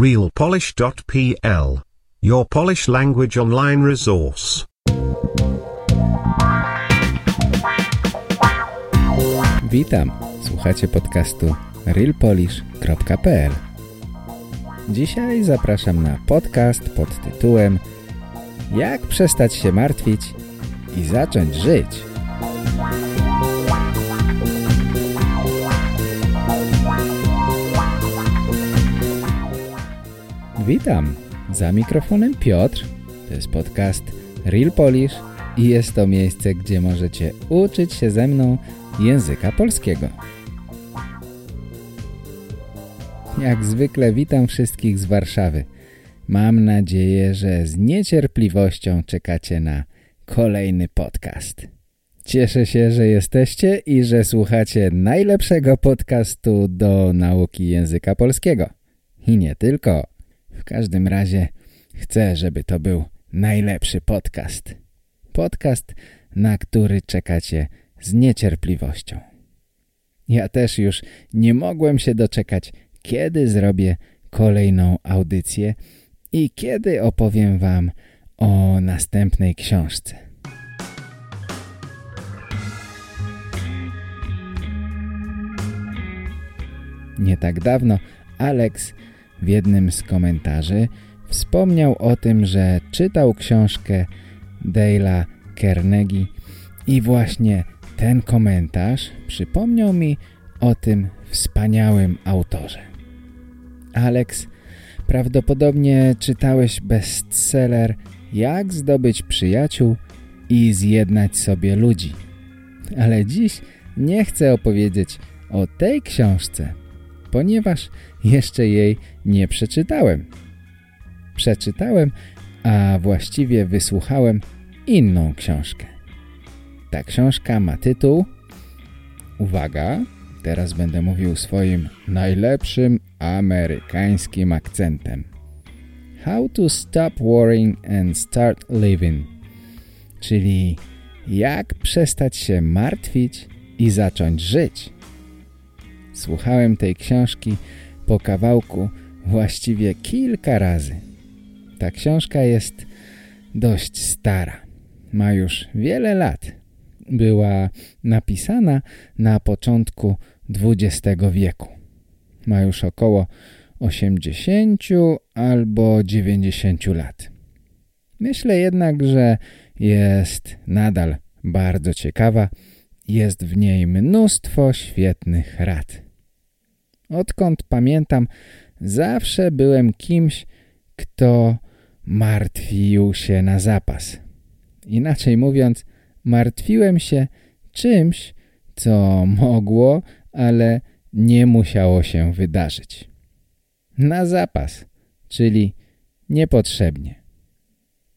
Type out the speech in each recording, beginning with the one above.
realpolish.pl. Your Polish language online resource. Witam, słuchacie podcastu realpolish.pl Dzisiaj zapraszam na podcast pod tytułem Jak przestać się martwić i zacząć żyć. Witam, za mikrofonem Piotr, to jest podcast Real Polish i jest to miejsce, gdzie możecie uczyć się ze mną języka polskiego. Jak zwykle witam wszystkich z Warszawy. Mam nadzieję, że z niecierpliwością czekacie na kolejny podcast. Cieszę się, że jesteście i że słuchacie najlepszego podcastu do nauki języka polskiego. I nie tylko. W każdym razie chcę, żeby to był najlepszy podcast. Podcast, na który czekacie z niecierpliwością. Ja też już nie mogłem się doczekać, kiedy zrobię kolejną audycję i kiedy opowiem wam o następnej książce. Nie tak dawno Alex w jednym z komentarzy wspomniał o tym, że czytał książkę Dale'a Carnegie i właśnie ten komentarz przypomniał mi o tym wspaniałym autorze. Alex, prawdopodobnie czytałeś bestseller Jak zdobyć przyjaciół i zjednać sobie ludzi. Ale dziś nie chcę opowiedzieć o tej książce, ponieważ jeszcze jej nie przeczytałem. Przeczytałem, a właściwie wysłuchałem inną książkę. Ta książka ma tytuł Uwaga, teraz będę mówił swoim najlepszym amerykańskim akcentem. How to stop worrying and start living. Czyli jak przestać się martwić i zacząć żyć. Słuchałem tej książki po kawałku właściwie kilka razy. Ta książka jest dość stara. Ma już wiele lat. Była napisana na początku XX wieku. Ma już około 80 albo 90 lat. Myślę jednak, że jest nadal bardzo ciekawa. Jest w niej mnóstwo świetnych rad. Odkąd pamiętam, zawsze byłem kimś, kto martwił się na zapas. Inaczej mówiąc, martwiłem się czymś, co mogło, ale nie musiało się wydarzyć. Na zapas, czyli niepotrzebnie.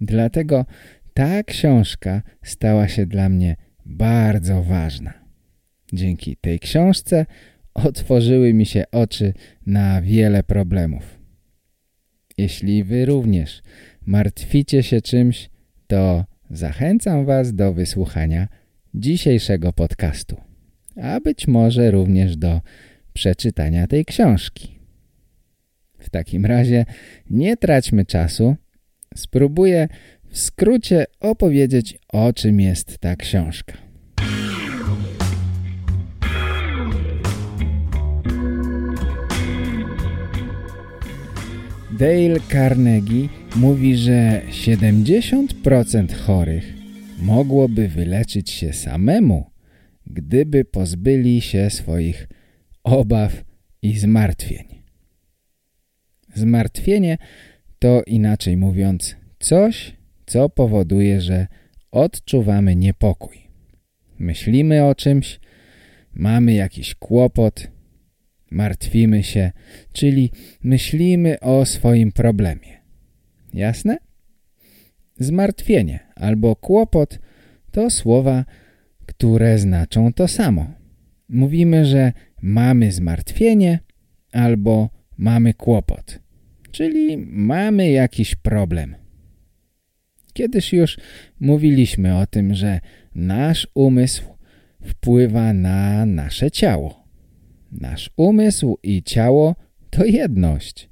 Dlatego ta książka stała się dla mnie bardzo ważna. Dzięki tej książce otworzyły mi się oczy na wiele problemów. Jeśli wy również martwicie się czymś, to zachęcam was do wysłuchania dzisiejszego podcastu, a być może również do przeczytania tej książki. W takim razie nie traćmy czasu, spróbuję w skrócie opowiedzieć o czym jest ta książka. Dale Carnegie mówi, że 70% chorych mogłoby wyleczyć się samemu, gdyby pozbyli się swoich obaw i zmartwień. Zmartwienie to inaczej mówiąc coś, co powoduje, że odczuwamy niepokój. Myślimy o czymś, mamy jakiś kłopot, martwimy się, czyli myślimy o swoim problemie. Jasne? Zmartwienie albo kłopot to słowa, które znaczą to samo. Mówimy, że mamy zmartwienie albo mamy kłopot, czyli mamy jakiś problem. Kiedyś już mówiliśmy o tym, że nasz umysł wpływa na nasze ciało. Nasz umysł i ciało to jedność.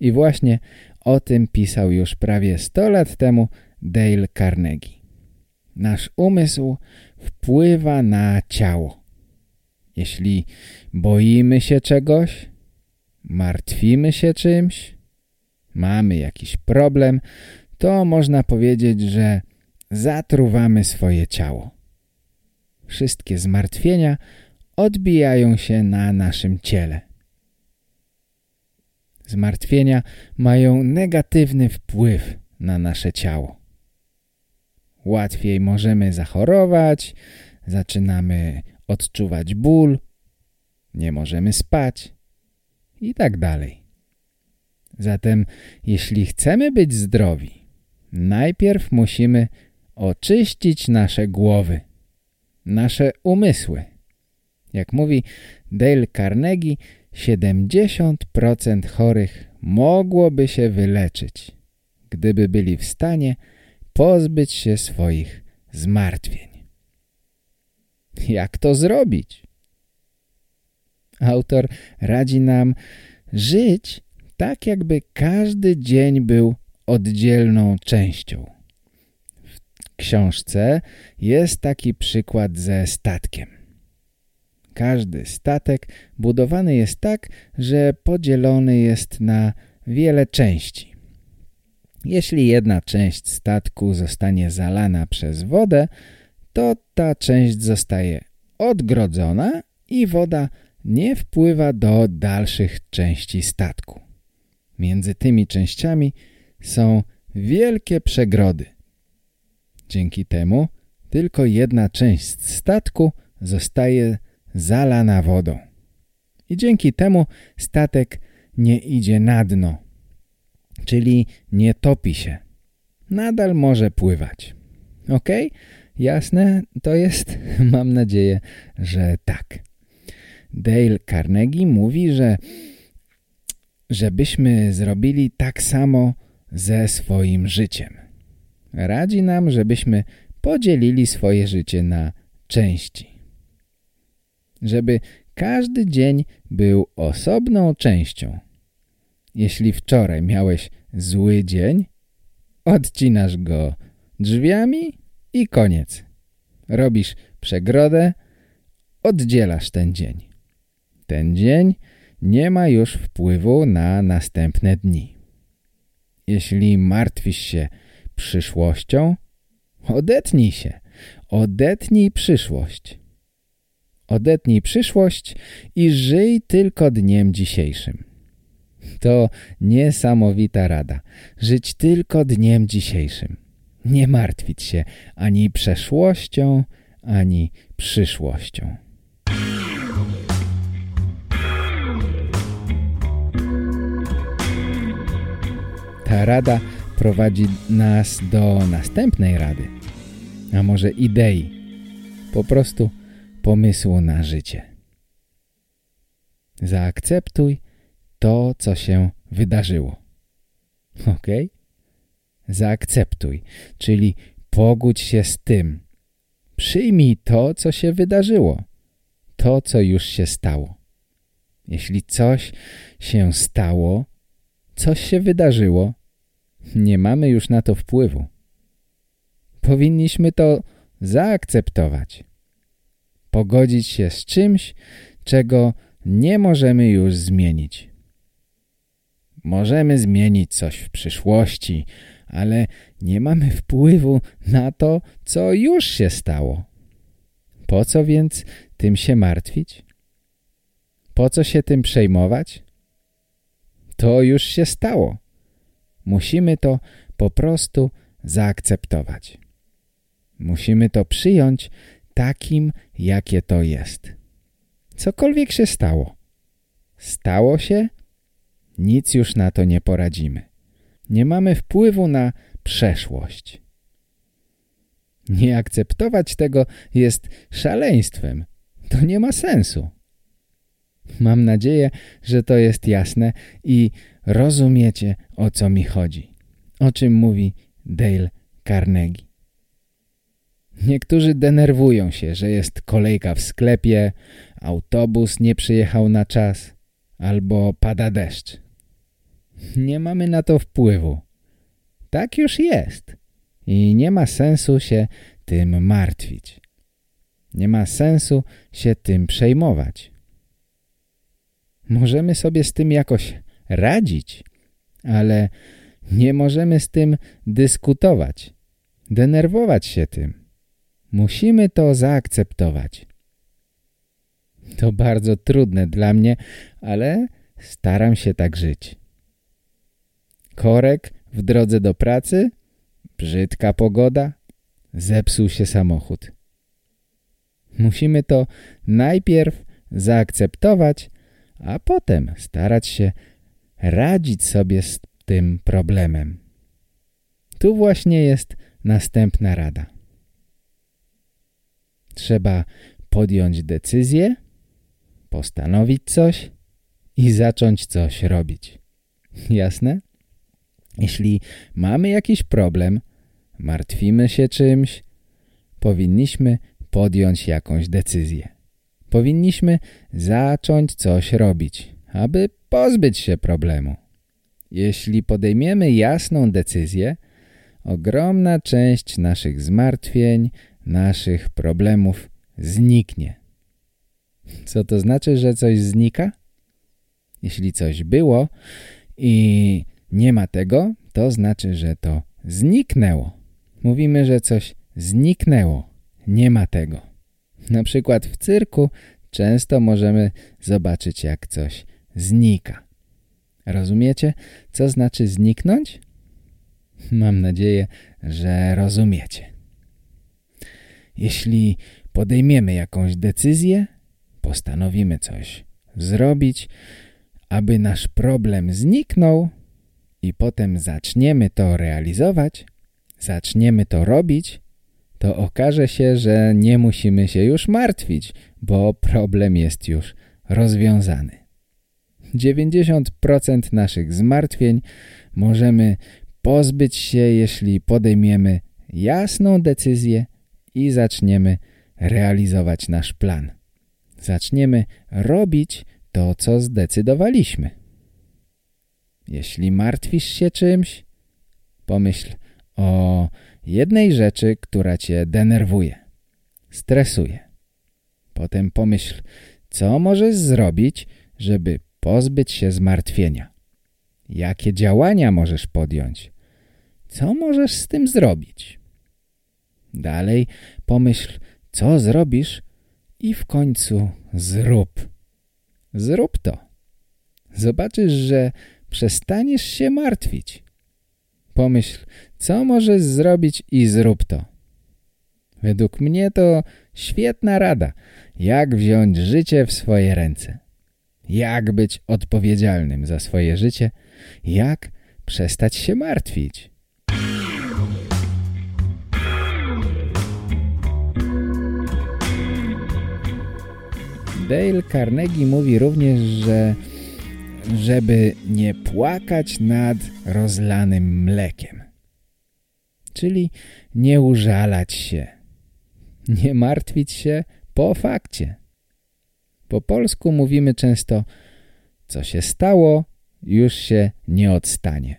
I właśnie o tym pisał już prawie 100 lat temu Dale Carnegie. Nasz umysł wpływa na ciało. Jeśli boimy się czegoś, martwimy się czymś, mamy jakiś problem, to można powiedzieć, że zatruwamy swoje ciało. Wszystkie zmartwienia odbijają się na naszym ciele. Zmartwienia mają negatywny wpływ na nasze ciało. Łatwiej możemy zachorować, zaczynamy odczuwać ból, nie możemy spać i tak dalej. Zatem jeśli chcemy być zdrowi, najpierw musimy oczyścić nasze głowy, nasze umysły. Jak mówi Dale Carnegie, 70% chorych mogłoby się wyleczyć, gdyby byli w stanie pozbyć się swoich zmartwień. Jak to zrobić? Autor radzi nam żyć tak, jakby każdy dzień był oddzielną częścią. W książce jest taki przykład ze statkiem. Każdy statek budowany jest tak, że podzielony jest na wiele części. Jeśli jedna część statku zostanie zalana przez wodę, to ta część zostaje odgrodzona i woda nie wpływa do dalszych części statku. Między tymi częściami są wielkie przegrody. Dzięki temu tylko jedna część statku zostaje zalana wodą. I dzięki temu statek nie idzie na dno, czyli nie topi się. Nadal może pływać. Ok? Jasne to jest? Mam nadzieję, że tak. Dale Carnegie mówi, że żebyśmy zrobili tak samo ze swoim życiem. Radzi nam, żebyśmy podzielili swoje życie na części. Żeby każdy dzień był osobną częścią. Jeśli wczoraj miałeś zły dzień, odcinasz go drzwiami i koniec. Robisz przegrodę, oddzielasz ten dzień. Ten dzień nie ma już wpływu na następne dni. Jeśli martwisz się przyszłością, odetnij się. Odetnij przyszłość. Odetnij przyszłość i żyj tylko dniem dzisiejszym. To niesamowita rada. Żyć tylko dniem dzisiejszym. Nie martwić się ani przeszłością, ani przyszłością. Ta rada prowadzi nas do następnej rady, a może idei, po prostu pomysłu na życie. Zaakceptuj to, co się wydarzyło. Ok? Zaakceptuj, czyli pogódź się z tym. Przyjmij to, co się wydarzyło. To, co już się stało. Jeśli coś się stało, coś się wydarzyło, nie mamy już na to wpływu. Powinniśmy to zaakceptować. Pogodzić się z czymś, czego nie możemy już zmienić. Możemy zmienić coś w przyszłości, ale nie mamy wpływu na to, co już się stało. Po co więc tym się martwić? Po co się tym przejmować? To już się stało. Musimy to po prostu zaakceptować. Musimy to przyjąć takim, jakie to jest. Cokolwiek się stało. Stało się? Nic już na to nie poradzimy. Nie mamy wpływu na przeszłość. Nie akceptować tego jest szaleństwem. To nie ma sensu. Mam nadzieję, że to jest jasne i rozumiecie, o co mi chodzi. O czym mówi Dale Carnegie. Niektórzy denerwują się, że jest kolejka w sklepie, autobus nie przyjechał na czas albo pada deszcz. Nie mamy na to wpływu. Tak już jest. I nie ma sensu się tym martwić. Nie ma sensu się tym przejmować. Możemy sobie z tym jakoś radzić, ale nie możemy z tym dyskutować, denerwować się tym. Musimy to zaakceptować. To bardzo trudne dla mnie, ale staram się tak żyć. Korek w drodze do pracy, brzydka pogoda, zepsuł się samochód. Musimy to najpierw zaakceptować, a potem starać się radzić sobie z tym problemem. Tu właśnie jest następna rada. Trzeba podjąć decyzję, postanowić coś i zacząć coś robić. Jasne? Jeśli mamy jakiś problem, martwimy się czymś, powinniśmy podjąć jakąś decyzję. Powinniśmy zacząć coś robić, aby pozbyć się problemu. Jeśli podejmiemy jasną decyzję, ogromna część naszych zmartwień, naszych problemów zniknie. Co to znaczy, że coś znika? Jeśli coś było i nie ma tego, to znaczy, że to zniknęło. Mówimy, że coś zniknęło. Nie ma tego. Na przykład w cyrku często możemy zobaczyć, jak coś znika. Rozumiecie, co znaczy zniknąć? Mam nadzieję, że rozumiecie. Jeśli podejmiemy jakąś decyzję, postanowimy coś zrobić, aby nasz problem zniknął i potem zaczniemy to realizować, zaczniemy to robić, to okaże się, że nie musimy się już martwić, bo problem jest już rozwiązany. 90% naszych zmartwień możemy pozbyć się, jeśli podejmiemy jasną decyzję i zaczniemy realizować nasz plan. Zaczniemy robić to, co zdecydowaliśmy. Jeśli martwisz się czymś, pomyśl o jednej rzeczy, która cię denerwuje, stresuje. Potem pomyśl, co możesz zrobić, żeby pozbyć się zmartwienia. Jakie działania możesz podjąć? Co możesz z tym zrobić? Dalej pomyśl, co zrobisz i w końcu zrób. Zrób to. Zobaczysz, że przestaniesz się martwić. Pomyśl, co możesz zrobić i zrób to. Według mnie to świetna rada, jak wziąć życie w swoje ręce. Jak być odpowiedzialnym za swoje życie, jak przestać się martwić. Dale Carnegie mówi również, że żeby nie płakać nad rozlanym mlekiem. Czyli nie użalać się, nie martwić się po fakcie. Po polsku mówimy często, co się stało, już się nie odstanie.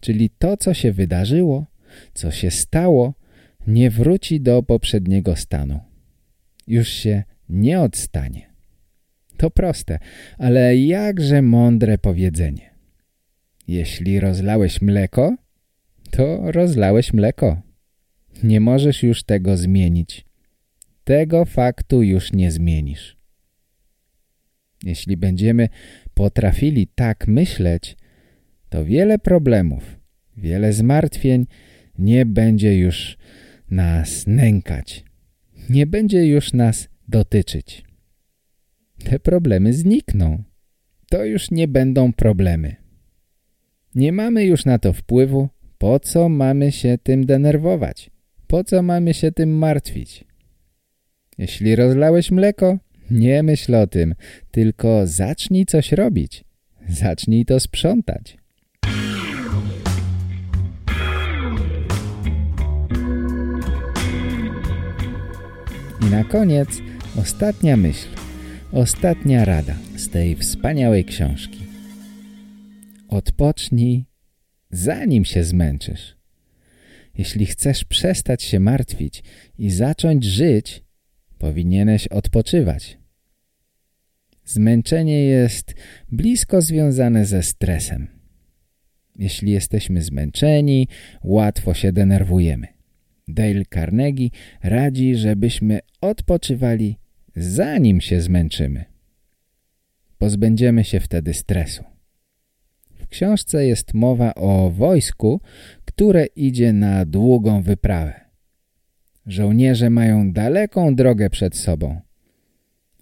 Czyli to, co się wydarzyło, co się stało, nie wróci do poprzedniego stanu. Już się nie odstanie. To proste, ale jakże mądre powiedzenie. Jeśli rozlałeś mleko, to rozlałeś mleko. Nie możesz już tego zmienić. Tego faktu już nie zmienisz. Jeśli będziemy potrafili tak myśleć, to wiele problemów, wiele zmartwień nie będzie już nas nękać. Nie będzie już nas dotyczyć. Te problemy znikną. To już nie będą problemy. Nie mamy już na to wpływu, po co mamy się tym denerwować? Po co mamy się tym martwić? Jeśli rozlałeś mleko, nie myśl o tym, tylko zacznij coś robić. Zacznij to sprzątać. I na koniec ostatnia myśl, ostatnia rada z tej wspaniałej książki. odpocznij, zanim się zmęczysz. Jeśli chcesz przestać się martwić i zacząć żyć, powinieneś odpoczywać. Zmęczenie jest blisko związane ze stresem. Jeśli jesteśmy zmęczeni, łatwo się denerwujemy. Dale Carnegie radzi, żebyśmy odpoczywali zanim się zmęczymy. Pozbędziemy się wtedy stresu. W książce jest mowa o wojsku, które idzie na długą wyprawę. Żołnierze mają daleką drogę przed sobą,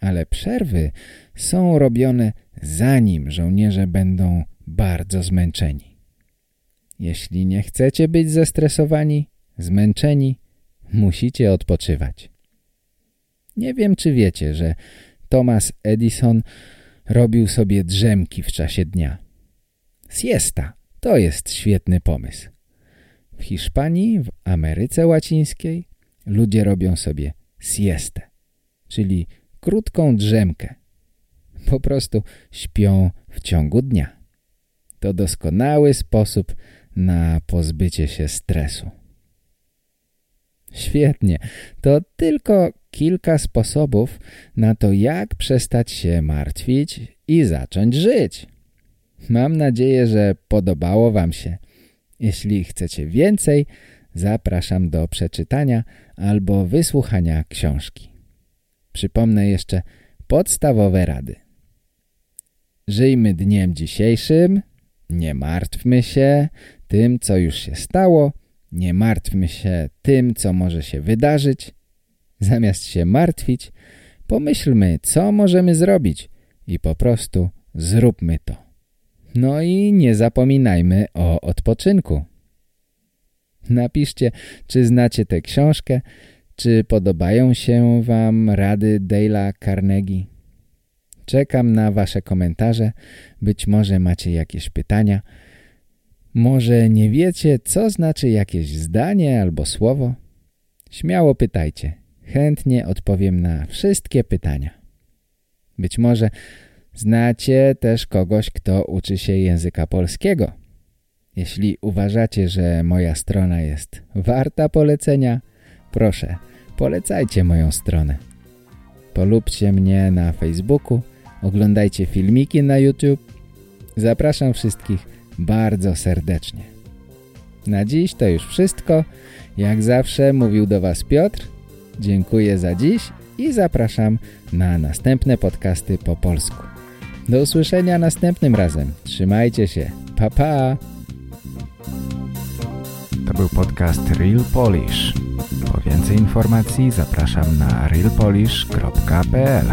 ale przerwy są robione zanim żołnierze będą bardzo zmęczeni. Jeśli nie chcecie być zestresowani, zmęczeni, musicie odpoczywać. Nie wiem, czy wiecie, że Thomas Edison robił sobie drzemki w czasie dnia. Siesta to jest świetny pomysł. W Hiszpanii, w Ameryce Łacińskiej ludzie robią sobie siestę, czyli krótką drzemkę. Po prostu śpią w ciągu dnia. To doskonały sposób na pozbycie się stresu. Świetnie. To tylko kilka sposobów na to, jak przestać się martwić i zacząć żyć. Mam nadzieję, że podobało Wam się. Jeśli chcecie więcej, zapraszam do przeczytania albo wysłuchania książki. Przypomnę jeszcze podstawowe rady. Żyjmy dniem dzisiejszym, nie martwmy się tym, co już się stało, nie martwmy się tym, co może się wydarzyć. Zamiast się martwić, pomyślmy, co możemy zrobić i po prostu zróbmy to. No i nie zapominajmy o odpoczynku. Napiszcie, czy znacie tę książkę, czy podobają się Wam rady Dale'a Carnegie. Czekam na Wasze komentarze, być może macie jakieś pytania. Może nie wiecie, co znaczy jakieś zdanie albo słowo? Śmiało pytajcie. Chętnie odpowiem na wszystkie pytania. Być może znacie też kogoś, kto uczy się języka polskiego. Jeśli uważacie, że moja strona jest warta polecenia, proszę, polecajcie moją stronę. Polubcie mnie na Facebooku, oglądajcie filmiki na YouTube. Zapraszam wszystkich bardzo serdecznie. Na dziś to już wszystko. Jak zawsze mówił do Was Piotr. Dziękuję za dziś i zapraszam na następne podcasty po polsku. Do usłyszenia następnym razem. Trzymajcie się. Pa, pa! To był podcast Real Polish. Po więcej informacji zapraszam na realpolish.pl